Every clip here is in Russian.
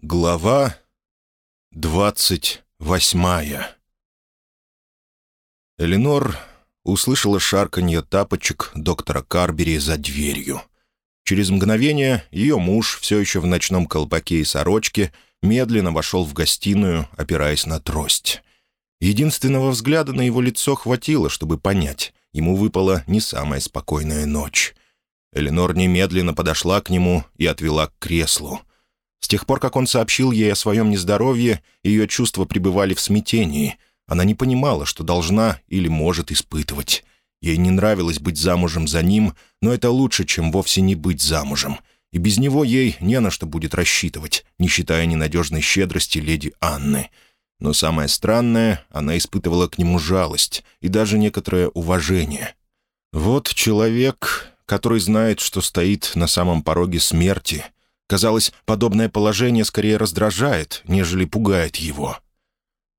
Глава двадцать восьмая Эленор услышала шарканье тапочек доктора Карбери за дверью. Через мгновение ее муж, все еще в ночном колпаке и сорочке, медленно вошел в гостиную, опираясь на трость. Единственного взгляда на его лицо хватило, чтобы понять, ему выпала не самая спокойная ночь. Эленор немедленно подошла к нему и отвела к креслу — с тех пор, как он сообщил ей о своем нездоровье, ее чувства пребывали в смятении. Она не понимала, что должна или может испытывать. Ей не нравилось быть замужем за ним, но это лучше, чем вовсе не быть замужем. И без него ей не на что будет рассчитывать, не считая ненадежной щедрости леди Анны. Но самое странное, она испытывала к нему жалость и даже некоторое уважение. Вот человек, который знает, что стоит на самом пороге смерти — Казалось, подобное положение скорее раздражает, нежели пугает его.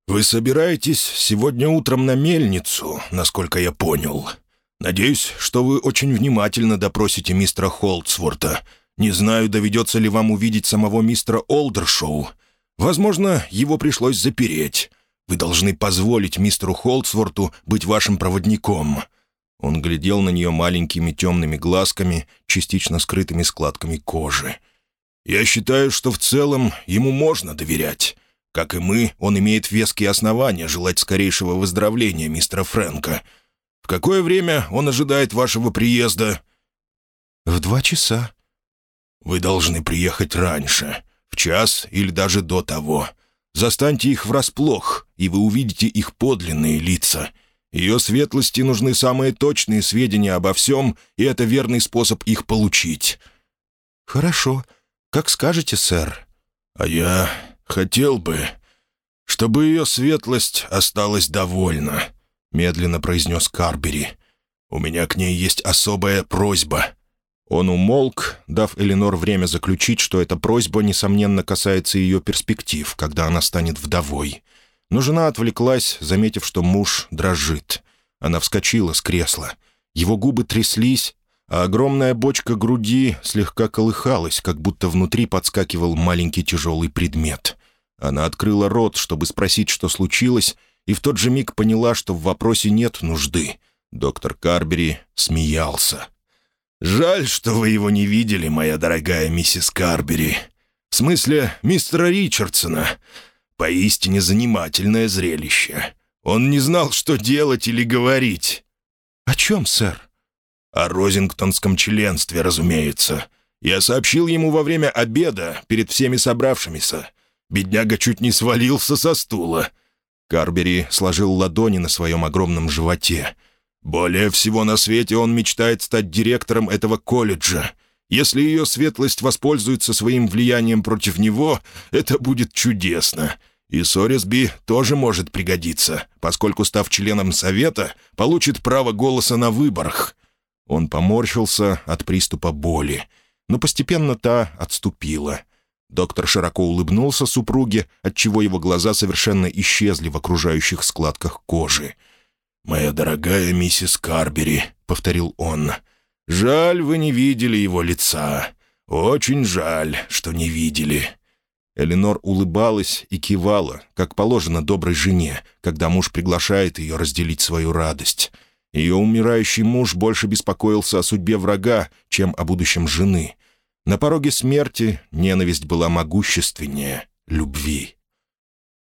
«Вы собираетесь сегодня утром на мельницу, насколько я понял. Надеюсь, что вы очень внимательно допросите мистера Холдсворта. Не знаю, доведется ли вам увидеть самого мистера Олдершоу. Возможно, его пришлось запереть. Вы должны позволить мистеру Холдсворту быть вашим проводником». Он глядел на нее маленькими темными глазками, частично скрытыми складками кожи. Я считаю, что в целом ему можно доверять. Как и мы, он имеет веские основания желать скорейшего выздоровления мистера Фрэнка. В какое время он ожидает вашего приезда?» «В два часа». «Вы должны приехать раньше, в час или даже до того. Застаньте их врасплох, и вы увидите их подлинные лица. Ее светлости нужны самые точные сведения обо всем, и это верный способ их получить». «Хорошо. «Как скажете, сэр». «А я хотел бы, чтобы ее светлость осталась довольна», — медленно произнес Карбери. «У меня к ней есть особая просьба». Он умолк, дав Эленор время заключить, что эта просьба, несомненно, касается ее перспектив, когда она станет вдовой. Но жена отвлеклась, заметив, что муж дрожит. Она вскочила с кресла. Его губы тряслись, а огромная бочка груди слегка колыхалась, как будто внутри подскакивал маленький тяжелый предмет. Она открыла рот, чтобы спросить, что случилось, и в тот же миг поняла, что в вопросе нет нужды. Доктор Карбери смеялся. «Жаль, что вы его не видели, моя дорогая миссис Карбери. В смысле, мистера Ричардсона. Поистине занимательное зрелище. Он не знал, что делать или говорить». «О чем, сэр?» О розингтонском членстве, разумеется. Я сообщил ему во время обеда перед всеми собравшимися. Бедняга чуть не свалился со стула. Карбери сложил ладони на своем огромном животе. «Более всего на свете он мечтает стать директором этого колледжа. Если ее светлость воспользуется своим влиянием против него, это будет чудесно. И Сорисби тоже может пригодиться, поскольку, став членом совета, получит право голоса на выборах. Он поморщился от приступа боли, но постепенно та отступила. Доктор широко улыбнулся супруге, отчего его глаза совершенно исчезли в окружающих складках кожи. «Моя дорогая миссис Карбери», — повторил он, — «жаль, вы не видели его лица. Очень жаль, что не видели». Эленор улыбалась и кивала, как положено доброй жене, когда муж приглашает ее разделить свою радость — ее умирающий муж больше беспокоился о судьбе врага, чем о будущем жены. На пороге смерти ненависть была могущественнее любви.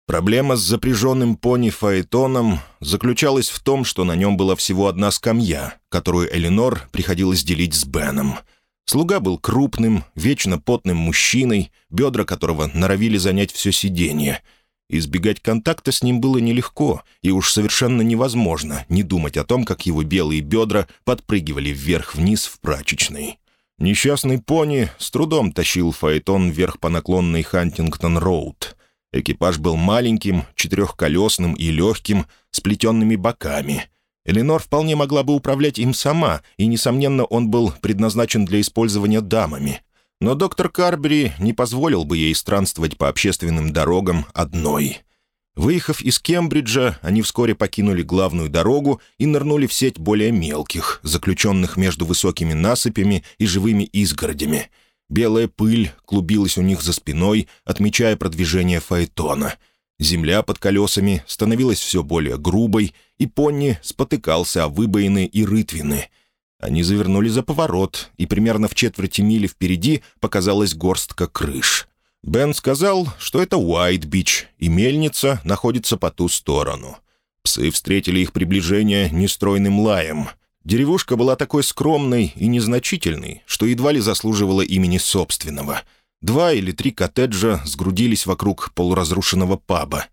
Проблема с запряженным пони Фаэтоном заключалась в том, что на нем была всего одна скамья, которую Эленор приходилось делить с Беном. Слуга был крупным, вечно потным мужчиной, бедра которого норовили занять все сиденье — Избегать контакта с ним было нелегко, и уж совершенно невозможно не думать о том, как его белые бедра подпрыгивали вверх-вниз в прачечной. Несчастный пони с трудом тащил фаэтон вверх по наклонной Хантингтон-Роуд. Экипаж был маленьким, четырехколесным и легким, с плетенными боками. Эленор вполне могла бы управлять им сама, и, несомненно, он был предназначен для использования дамами, но доктор Карбери не позволил бы ей странствовать по общественным дорогам одной. Выехав из Кембриджа, они вскоре покинули главную дорогу и нырнули в сеть более мелких, заключенных между высокими насыпями и живыми изгородями. Белая пыль клубилась у них за спиной, отмечая продвижение фаэтона. Земля под колесами становилась все более грубой, и Понни спотыкался о выбоины и рытвины. Они завернули за поворот, и примерно в четверти мили впереди показалась горстка крыш. Бен сказал, что это Уайт-Бич, и мельница находится по ту сторону. Псы встретили их приближение нестройным лаем — Деревушка была такой скромной и незначительной, что едва ли заслуживала имени собственного. Два или три коттеджа сгрудились вокруг полуразрушенного паба.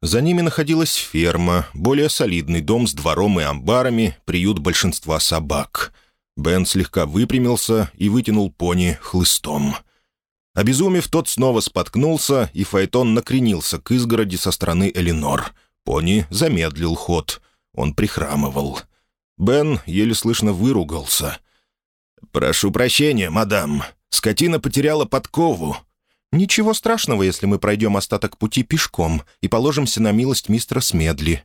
За ними находилась ферма, более солидный дом с двором и амбарами, приют большинства собак. Бен слегка выпрямился и вытянул пони хлыстом. Обезумев, тот снова споткнулся, и Файтон накренился к изгороди со стороны Элинор. Пони замедлил ход. Он прихрамывал. Бен еле слышно выругался. «Прошу прощения, мадам. Скотина потеряла подкову». «Ничего страшного, если мы пройдем остаток пути пешком и положимся на милость мистера Смедли».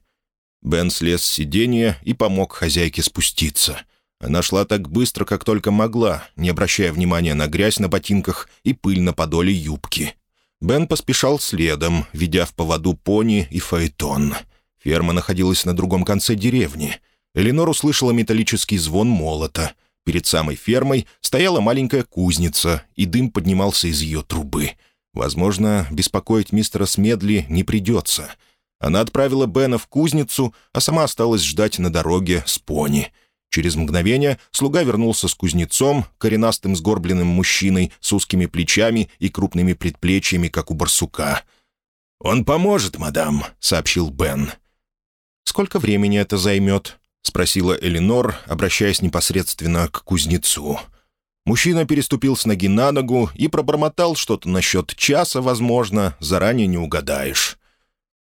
Бен слез с сиденья и помог хозяйке спуститься. Она шла так быстро, как только могла, не обращая внимания на грязь на ботинках и пыль на подоле юбки. Бен поспешал следом, ведя в поводу пони и фаэтон. Ферма находилась на другом конце деревни — Эленор услышала металлический звон молота. Перед самой фермой стояла маленькая кузница, и дым поднимался из ее трубы. Возможно, беспокоить мистера Смедли не придется. Она отправила Бена в кузницу, а сама осталась ждать на дороге с пони. Через мгновение слуга вернулся с кузнецом, коренастым сгорбленным мужчиной с узкими плечами и крупными предплечьями, как у барсука. «Он поможет, мадам», — сообщил Бен. «Сколько времени это займет?» — спросила Эленор, обращаясь непосредственно к кузнецу. Мужчина переступил с ноги на ногу и пробормотал что-то насчет часа, возможно, заранее не угадаешь.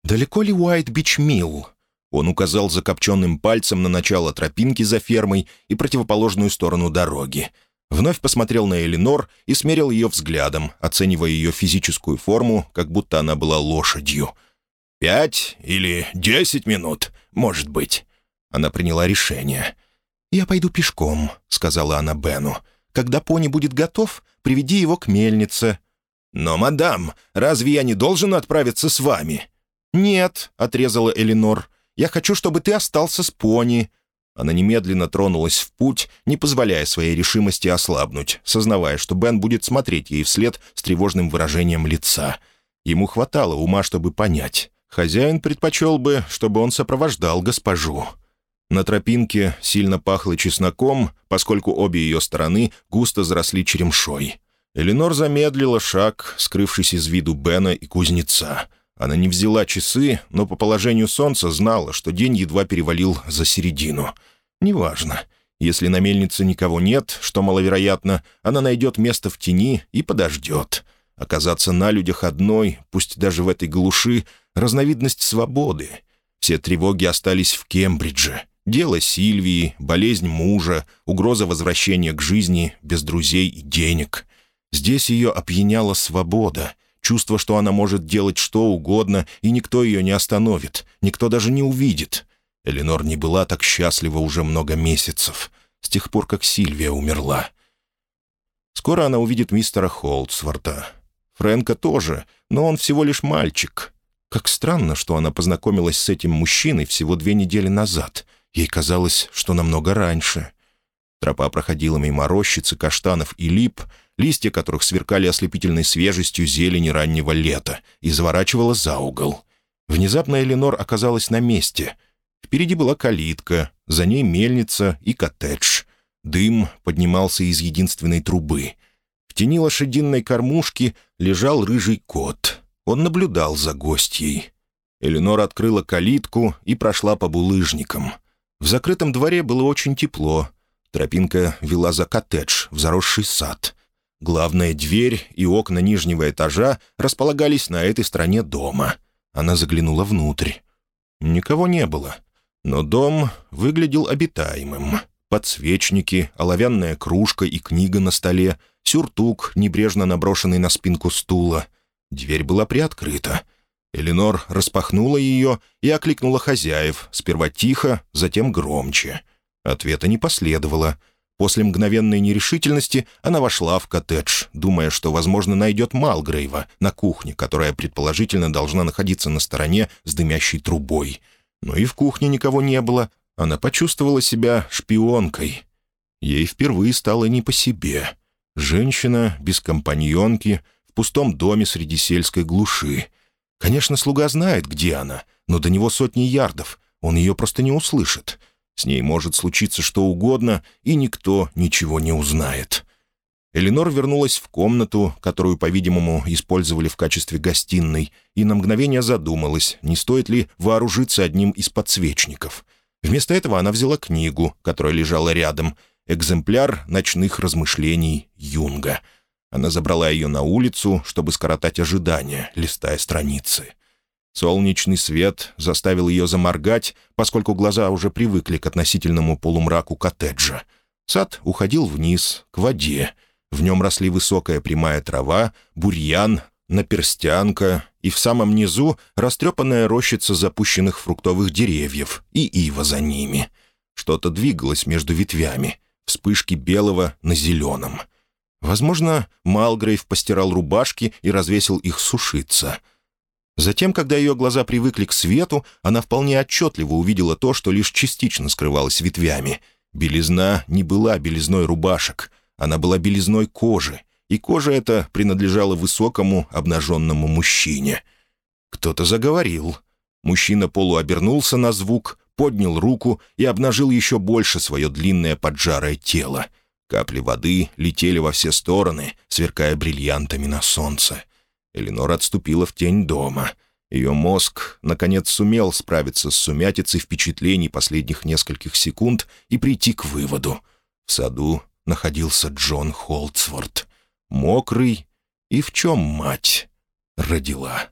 «Далеко ли Уайт-Бич Милл?» Он указал закопченным пальцем на начало тропинки за фермой и противоположную сторону дороги. Вновь посмотрел на Эленор и смерил ее взглядом, оценивая ее физическую форму, как будто она была лошадью. «Пять или десять минут, может быть». Она приняла решение. «Я пойду пешком», — сказала она Бену. «Когда пони будет готов, приведи его к мельнице». «Но, мадам, разве я не должен отправиться с вами?» «Нет», — отрезала Элинор. «Я хочу, чтобы ты остался с пони». Она немедленно тронулась в путь, не позволяя своей решимости ослабнуть, сознавая, что Бен будет смотреть ей вслед с тревожным выражением лица. Ему хватало ума, чтобы понять. Хозяин предпочел бы, чтобы он сопровождал госпожу. На тропинке сильно пахло чесноком, поскольку обе ее стороны густо заросли черемшой. Эленор замедлила шаг, скрывшись из виду Бена и кузнеца. Она не взяла часы, но по положению солнца знала, что день едва перевалил за середину. Неважно. Если на мельнице никого нет, что маловероятно, она найдет место в тени и подождет. Оказаться на людях одной, пусть даже в этой глуши, разновидность свободы. Все тревоги остались в Кембридже — Дело Сильвии, болезнь мужа, угроза возвращения к жизни без друзей и денег. Здесь ее опьяняла свобода, чувство, что она может делать что угодно, и никто ее не остановит, никто даже не увидит. Эленор не была так счастлива уже много месяцев, с тех пор, как Сильвия умерла. Скоро она увидит мистера Холдсворта. Фрэнка тоже, но он всего лишь мальчик. Как странно, что она познакомилась с этим мужчиной всего две недели назад — Ей казалось, что намного раньше. Тропа проходила мимо рощицы, каштанов и лип, листья которых сверкали ослепительной свежестью зелени раннего лета, и заворачивала за угол. Внезапно Эленор оказалась на месте. Впереди была калитка, за ней мельница и коттедж. Дым поднимался из единственной трубы. В тени лошадиной кормушки лежал рыжий кот. Он наблюдал за гостьей. Эленор открыла калитку и прошла по булыжникам. В закрытом дворе было очень тепло. Тропинка вела за коттедж в заросший сад. Главная дверь и окна нижнего этажа располагались на этой стороне дома. Она заглянула внутрь. Никого не было. Но дом выглядел обитаемым. Подсвечники, оловянная кружка и книга на столе, сюртук, небрежно наброшенный на спинку стула. Дверь была приоткрыта. Эленор распахнула ее и окликнула хозяев, сперва тихо, затем громче. Ответа не последовало. После мгновенной нерешительности она вошла в коттедж, думая, что, возможно, найдет Малгрейва на кухне, которая, предположительно, должна находиться на стороне с дымящей трубой. Но и в кухне никого не было. Она почувствовала себя шпионкой. Ей впервые стало не по себе. Женщина без компаньонки в пустом доме среди сельской глуши. Конечно, слуга знает, где она, но до него сотни ярдов. Он ее просто не услышит. С ней может случиться что угодно, и никто ничего не узнает. Эленор вернулась в комнату, которую, по-видимому, использовали в качестве гостиной, и на мгновение задумалась, не стоит ли вооружиться одним из подсвечников. Вместо этого она взяла книгу, которая лежала рядом, экземпляр ночных размышлений Юнга. Она забрала ее на улицу, чтобы скоротать ожидания, листая страницы. Солнечный свет заставил ее заморгать, поскольку глаза уже привыкли к относительному полумраку коттеджа. Сад уходил вниз, к воде. В нем росли высокая прямая трава, бурьян, наперстянка и в самом низу растрепанная рощица запущенных фруктовых деревьев и ива за ними. Что-то двигалось между ветвями, вспышки белого на зеленом. Возможно, Малгрейв постирал рубашки и развесил их сушиться — Затем, когда ее глаза привыкли к свету, она вполне отчетливо увидела то, что лишь частично скрывалось ветвями. Белизна не была белизной рубашек, она была белизной кожи, и кожа эта принадлежала высокому обнаженному мужчине. Кто-то заговорил. Мужчина полуобернулся на звук, поднял руку и обнажил еще больше свое длинное поджарое тело. Капли воды летели во все стороны, сверкая бриллиантами на солнце. Эленор отступила в тень дома. Ее мозг, наконец, сумел справиться с сумятицей впечатлений последних нескольких секунд и прийти к выводу. В саду находился Джон Холдсворт. Мокрый и в чем мать родила.